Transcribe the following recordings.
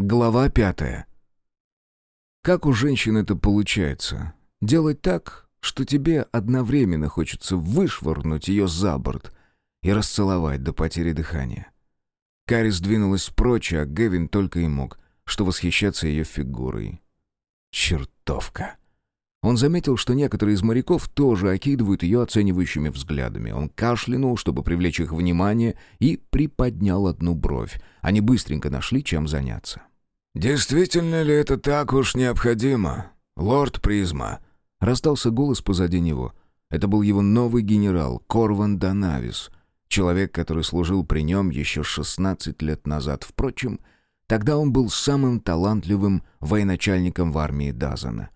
Глава пятая. Как у женщин это получается? Делать так, что тебе одновременно хочется вышвырнуть ее за борт и расцеловать до потери дыхания. Кари сдвинулась прочь, а Гевин только и мог, что восхищаться ее фигурой. Чертовка. Он заметил, что некоторые из моряков тоже окидывают ее оценивающими взглядами. Он кашлянул, чтобы привлечь их внимание, и приподнял одну бровь. Они быстренько нашли, чем заняться. «Действительно ли это так уж необходимо, лорд Призма?» Раздался голос позади него. Это был его новый генерал, Корван Данавис, человек, который служил при нем еще 16 лет назад. Впрочем, тогда он был самым талантливым военачальником в армии Дазана.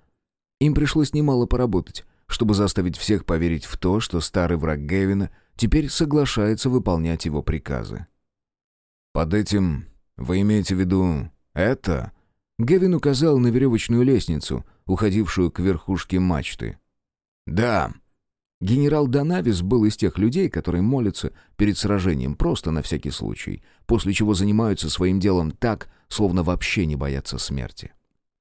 Им пришлось немало поработать, чтобы заставить всех поверить в то, что старый враг Гевина теперь соглашается выполнять его приказы. «Под этим вы имеете в виду это...» Гевин указал на веревочную лестницу, уходившую к верхушке мачты. «Да». Генерал Донавис был из тех людей, которые молятся перед сражением просто на всякий случай, после чего занимаются своим делом так, словно вообще не боятся смерти.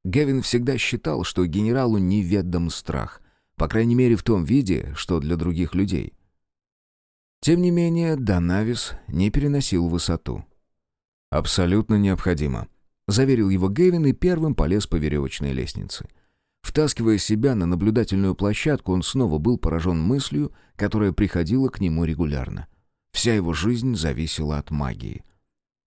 Гевин всегда считал, что генералу неведом страх, по крайней мере в том виде, что для других людей. Тем не менее, Донавис не переносил высоту. «Абсолютно необходимо», — заверил его Гевин и первым полез по веревочной лестнице. Втаскивая себя на наблюдательную площадку, он снова был поражен мыслью, которая приходила к нему регулярно. Вся его жизнь зависела от магии.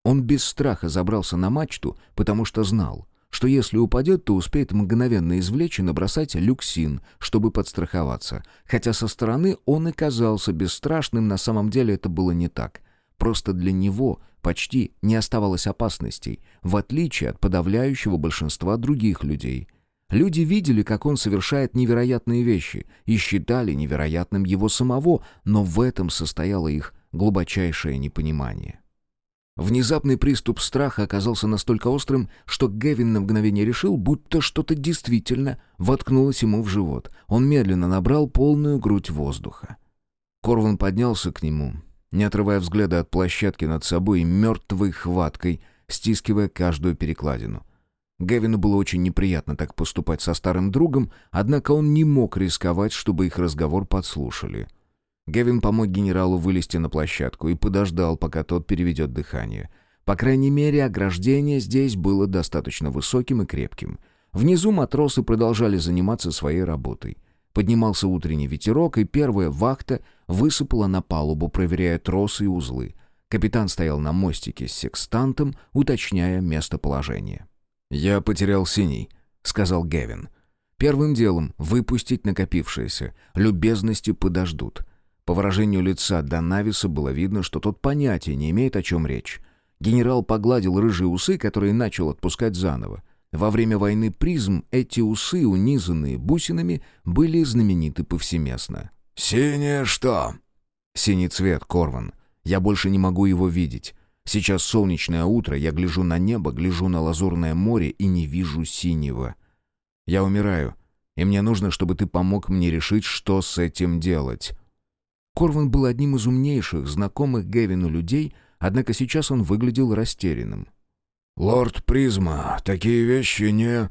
Он без страха забрался на мачту, потому что знал, что если упадет, то успеет мгновенно извлечь и набросать люксин, чтобы подстраховаться. Хотя со стороны он и казался бесстрашным, на самом деле это было не так. Просто для него почти не оставалось опасностей, в отличие от подавляющего большинства других людей. Люди видели, как он совершает невероятные вещи, и считали невероятным его самого, но в этом состояло их глубочайшее непонимание. Внезапный приступ страха оказался настолько острым, что Гевин на мгновение решил, будто что-то действительно воткнулось ему в живот. Он медленно набрал полную грудь воздуха. Корван поднялся к нему, не отрывая взгляда от площадки над собой и мертвой хваткой, стискивая каждую перекладину. Гевину было очень неприятно так поступать со старым другом, однако он не мог рисковать, чтобы их разговор подслушали. Гевин помог генералу вылезти на площадку и подождал, пока тот переведет дыхание. По крайней мере, ограждение здесь было достаточно высоким и крепким. Внизу матросы продолжали заниматься своей работой. Поднимался утренний ветерок, и первая вахта высыпала на палубу, проверяя тросы и узлы. Капитан стоял на мостике с секстантом, уточняя местоположение. «Я потерял синий», — сказал Гевин. «Первым делом выпустить накопившееся. Любезности подождут». По выражению лица Данависа было видно, что тот понятия не имеет, о чем речь. Генерал погладил рыжие усы, которые начал отпускать заново. Во время войны призм эти усы, унизанные бусинами, были знамениты повсеместно. «Синее что?» «Синий цвет, Корван. Я больше не могу его видеть. Сейчас солнечное утро, я гляжу на небо, гляжу на лазурное море и не вижу синего. Я умираю, и мне нужно, чтобы ты помог мне решить, что с этим делать». Корван был одним из умнейших, знакомых Гевину людей, однако сейчас он выглядел растерянным. «Лорд Призма, такие вещи не...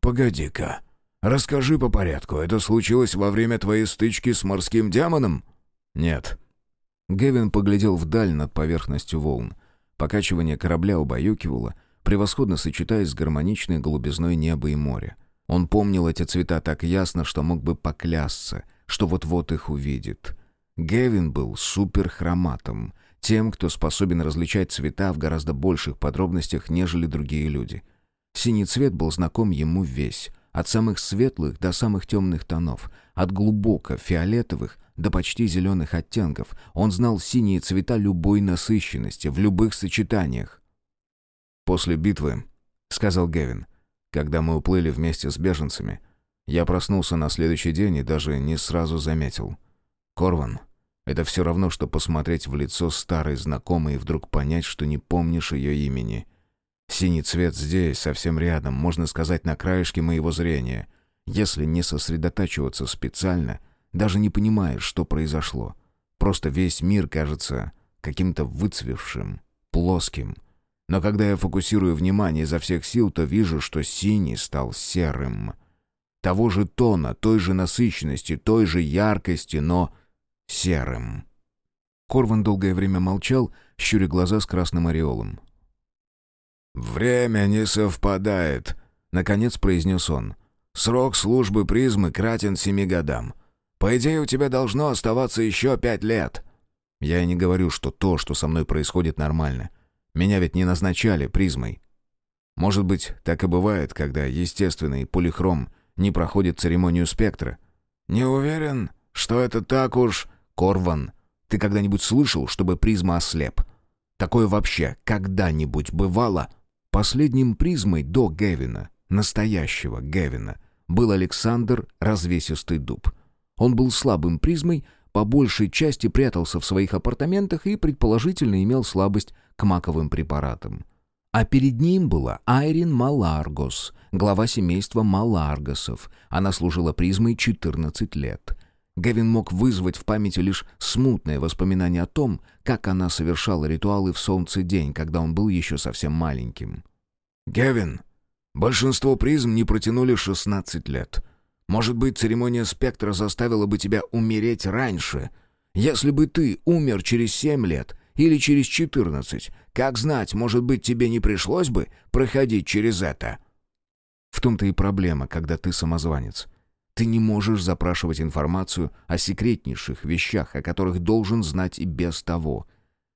Погоди-ка. Расскажи по порядку, это случилось во время твоей стычки с морским демоном?» «Нет». Гевин поглядел вдаль над поверхностью волн. Покачивание корабля убаюкивало, превосходно сочетаясь с гармоничной голубизной неба и моря. Он помнил эти цвета так ясно, что мог бы поклясться, что вот-вот их увидит. Гевин был суперхроматом, тем, кто способен различать цвета в гораздо больших подробностях, нежели другие люди. Синий цвет был знаком ему весь, от самых светлых до самых темных тонов, от глубоко фиолетовых до почти зеленых оттенков. Он знал синие цвета любой насыщенности, в любых сочетаниях. «После битвы», — сказал Гевин, — «когда мы уплыли вместе с беженцами, я проснулся на следующий день и даже не сразу заметил. Корван, это все равно, что посмотреть в лицо старой знакомой и вдруг понять, что не помнишь ее имени. Синий цвет здесь, совсем рядом, можно сказать, на краешке моего зрения. Если не сосредотачиваться специально, даже не понимаешь, что произошло. Просто весь мир кажется каким-то выцвевшим, плоским. Но когда я фокусирую внимание изо всех сил, то вижу, что синий стал серым. Того же тона, той же насыщенности, той же яркости, но серым. Корван долгое время молчал, щуря глаза с красным ореолом. «Время не совпадает», — наконец произнес он. «Срок службы призмы кратен семи годам. По идее, у тебя должно оставаться еще пять лет». Я и не говорю, что то, что со мной происходит, нормально. Меня ведь не назначали призмой. Может быть, так и бывает, когда естественный полихром не проходит церемонию спектра. «Не уверен, что это так уж...» «Корван, ты когда-нибудь слышал, чтобы призма ослеп? Такое вообще когда-нибудь бывало?» Последним призмой до Гевина, настоящего Гевина, был Александр Развесистый Дуб. Он был слабым призмой, по большей части прятался в своих апартаментах и, предположительно, имел слабость к маковым препаратам. А перед ним была Айрин Маларгос, глава семейства Маларгосов. Она служила призмой 14 лет. Гевин мог вызвать в памяти лишь смутное воспоминание о том, как она совершала ритуалы в солнце день, когда он был еще совсем маленьким. «Гевин, большинство призм не протянули 16 лет. Может быть, церемония спектра заставила бы тебя умереть раньше. Если бы ты умер через 7 лет или через 14, как знать, может быть, тебе не пришлось бы проходить через это?» В том-то и проблема, когда ты самозванец. Ты не можешь запрашивать информацию о секретнейших вещах, о которых должен знать и без того.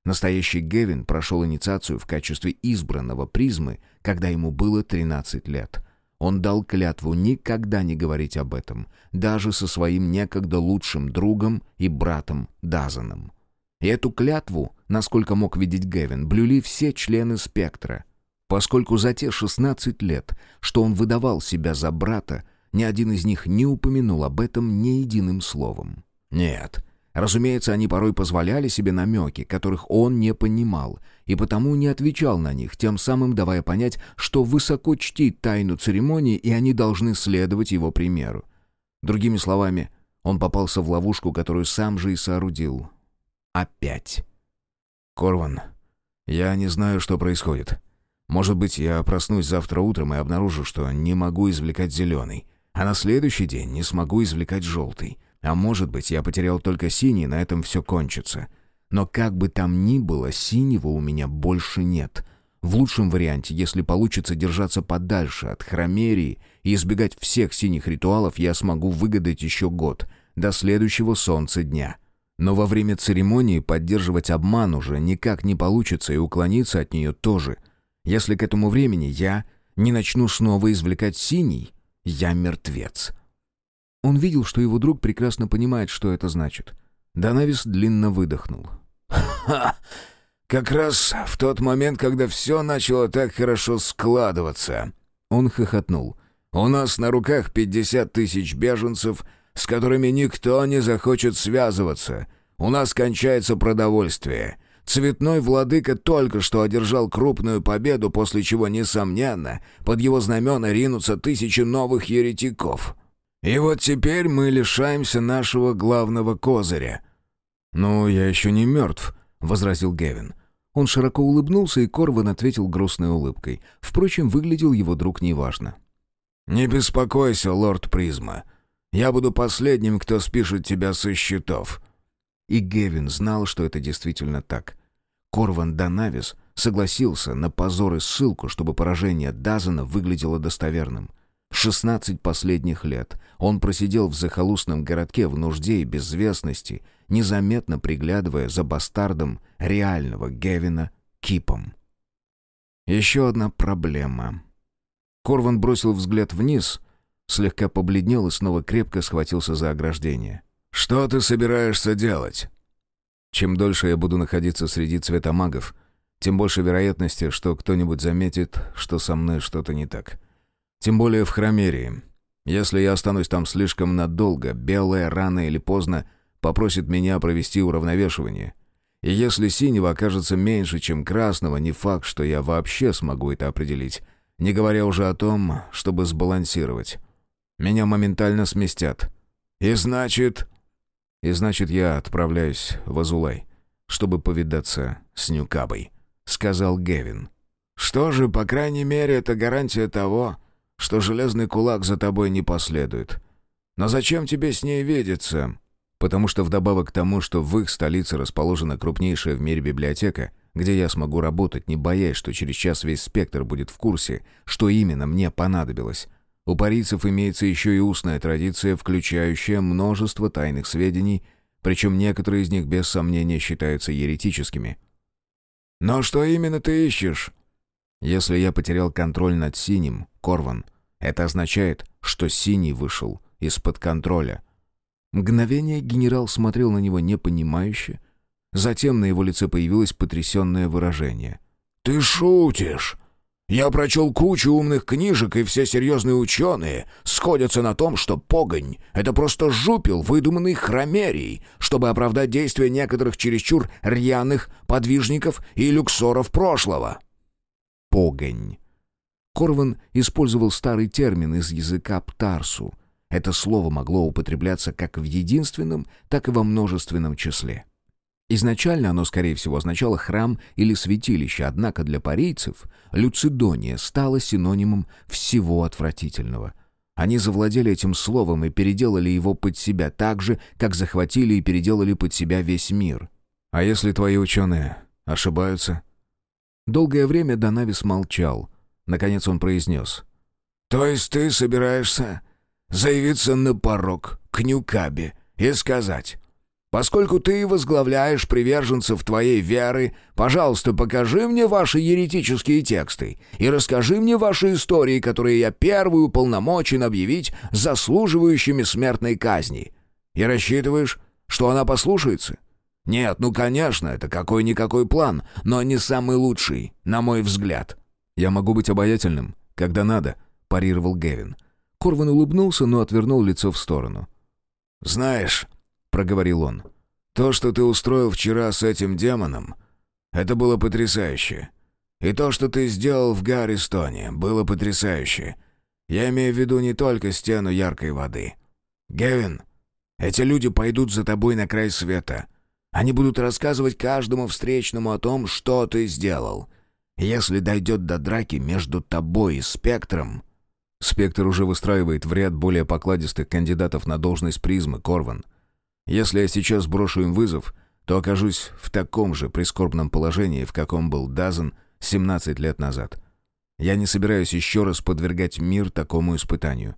Настоящий Гевин прошел инициацию в качестве избранного призмы, когда ему было 13 лет. Он дал клятву никогда не говорить об этом, даже со своим некогда лучшим другом и братом Дазаном. И эту клятву, насколько мог видеть Гевин, блюли все члены спектра. Поскольку за те 16 лет, что он выдавал себя за брата, ни один из них не упомянул об этом ни единым словом. Нет, разумеется, они порой позволяли себе намеки, которых он не понимал, и потому не отвечал на них, тем самым давая понять, что высоко чтит тайну церемонии, и они должны следовать его примеру. Другими словами, он попался в ловушку, которую сам же и соорудил. Опять. «Корван, я не знаю, что происходит. Может быть, я проснусь завтра утром и обнаружу, что не могу извлекать зеленый а на следующий день не смогу извлекать желтый. А может быть, я потерял только синий, на этом все кончится. Но как бы там ни было, синего у меня больше нет. В лучшем варианте, если получится держаться подальше от хромерии и избегать всех синих ритуалов, я смогу выгадать еще год, до следующего солнца дня. Но во время церемонии поддерживать обман уже никак не получится и уклониться от нее тоже. Если к этому времени я не начну снова извлекать синий, «Я мертвец». Он видел, что его друг прекрасно понимает, что это значит. Данавис длинно выдохнул. «Ха! Как раз в тот момент, когда все начало так хорошо складываться». Он хохотнул. «У нас на руках пятьдесят тысяч беженцев, с которыми никто не захочет связываться. У нас кончается продовольствие. Цветной владыка только что одержал крупную победу, после чего, несомненно, под его знамена ринутся тысячи новых еретиков. И вот теперь мы лишаемся нашего главного козыря». «Ну, я еще не мертв», — возразил Гевин. Он широко улыбнулся, и Корван ответил грустной улыбкой. Впрочем, выглядел его друг неважно. «Не беспокойся, лорд Призма. Я буду последним, кто спишет тебя со счетов». И Гевин знал, что это действительно так. Корван Данавис согласился на позор и ссылку, чтобы поражение Дазана выглядело достоверным. 16 последних лет он просидел в захолустном городке в нужде и безвестности, незаметно приглядывая за бастардом реального Гевина Кипом. Еще одна проблема. Корван бросил взгляд вниз, слегка побледнел и снова крепко схватился за ограждение. «Что ты собираешься делать?» «Чем дольше я буду находиться среди цветомагов, тем больше вероятности, что кто-нибудь заметит, что со мной что-то не так. Тем более в Хромерии. Если я останусь там слишком надолго, белая рано или поздно попросит меня провести уравновешивание. И если синего окажется меньше, чем красного, не факт, что я вообще смогу это определить, не говоря уже о том, чтобы сбалансировать. Меня моментально сместят. И значит, и значит, я отправляюсь в Азулай, чтобы повидаться с Нюкабой», — сказал Гевин. Что же, по крайней мере, это гарантия того, что железный кулак за тобой не последует. Но зачем тебе с ней видеться? Потому что вдобавок к тому, что в их столице расположена крупнейшая в мире библиотека, где я смогу работать, не боясь, что через час весь спектр будет в курсе, что именно мне понадобилось. У парийцев имеется еще и устная традиция, включающая множество тайных сведений, причем некоторые из них без сомнения считаются еретическими. «Но что именно ты ищешь?» «Если я потерял контроль над синим, Корван, это означает, что синий вышел из-под контроля». Мгновение генерал смотрел на него непонимающе, затем на его лице появилось потрясенное выражение. «Ты шутишь!» Я прочел кучу умных книжек, и все серьезные ученые сходятся на том, что погонь — это просто жупел, выдуманный хромерией, чтобы оправдать действия некоторых чересчур рьяных подвижников и люксоров прошлого. Погонь. Корван использовал старый термин из языка птарсу. Это слово могло употребляться как в единственном, так и во множественном числе. Изначально оно, скорее всего, означало храм или святилище, однако для парийцев Люцидония стала синонимом всего отвратительного. Они завладели этим словом и переделали его под себя так же, как захватили и переделали под себя весь мир. «А если твои ученые ошибаются?» Долгое время Донавис молчал. Наконец он произнес. «То есть ты собираешься заявиться на порог к Нюкабе и сказать...» Поскольку ты возглавляешь приверженцев твоей веры, пожалуйста, покажи мне ваши еретические тексты и расскажи мне ваши истории, которые я первую полномочен объявить заслуживающими смертной казни. И рассчитываешь, что она послушается? Нет, ну, конечно, это какой-никакой план, но не самый лучший, на мой взгляд. Я могу быть обаятельным, когда надо, парировал Гевин. Корван улыбнулся, но отвернул лицо в сторону. Знаешь, проговорил он. «То, что ты устроил вчера с этим демоном, это было потрясающе. И то, что ты сделал в Гарристоне, было потрясающе. Я имею в виду не только стену яркой воды. Гевин, эти люди пойдут за тобой на край света. Они будут рассказывать каждому встречному о том, что ты сделал. Если дойдет до драки между тобой и Спектром...» Спектр уже выстраивает в ряд более покладистых кандидатов на должность призмы, Корван. Если я сейчас брошу им вызов, то окажусь в таком же прискорбном положении, в каком был Дазен 17 лет назад. Я не собираюсь еще раз подвергать мир такому испытанию.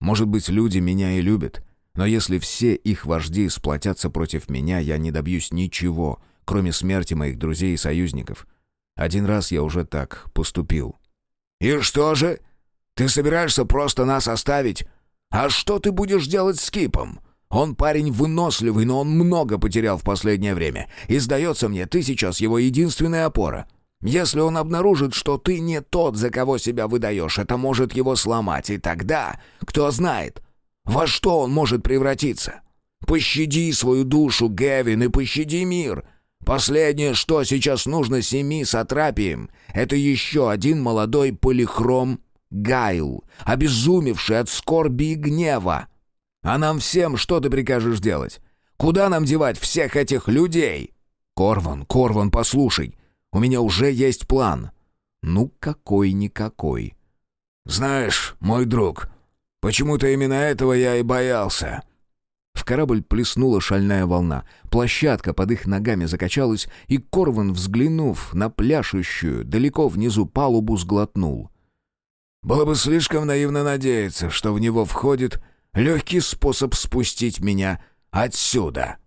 Может быть, люди меня и любят, но если все их вожди сплотятся против меня, я не добьюсь ничего, кроме смерти моих друзей и союзников. Один раз я уже так поступил. «И что же? Ты собираешься просто нас оставить? А что ты будешь делать с Кипом?» Он парень выносливый, но он много потерял в последнее время. И, сдается мне, ты сейчас его единственная опора. Если он обнаружит, что ты не тот, за кого себя выдаешь, это может его сломать. И тогда, кто знает, во что он может превратиться. Пощади свою душу, Гевин, и пощади мир. Последнее, что сейчас нужно семи сатрапиям, это еще один молодой полихром Гайл, обезумевший от скорби и гнева. А нам всем что ты прикажешь делать? Куда нам девать всех этих людей? Корван, Корван, послушай. У меня уже есть план. Ну, какой-никакой. Знаешь, мой друг, почему-то именно этого я и боялся. В корабль плеснула шальная волна. Площадка под их ногами закачалась, и Корван, взглянув на пляшущую далеко внизу палубу, сглотнул. «Было бы слишком наивно надеяться, что в него входит Легкий способ спустить меня отсюда».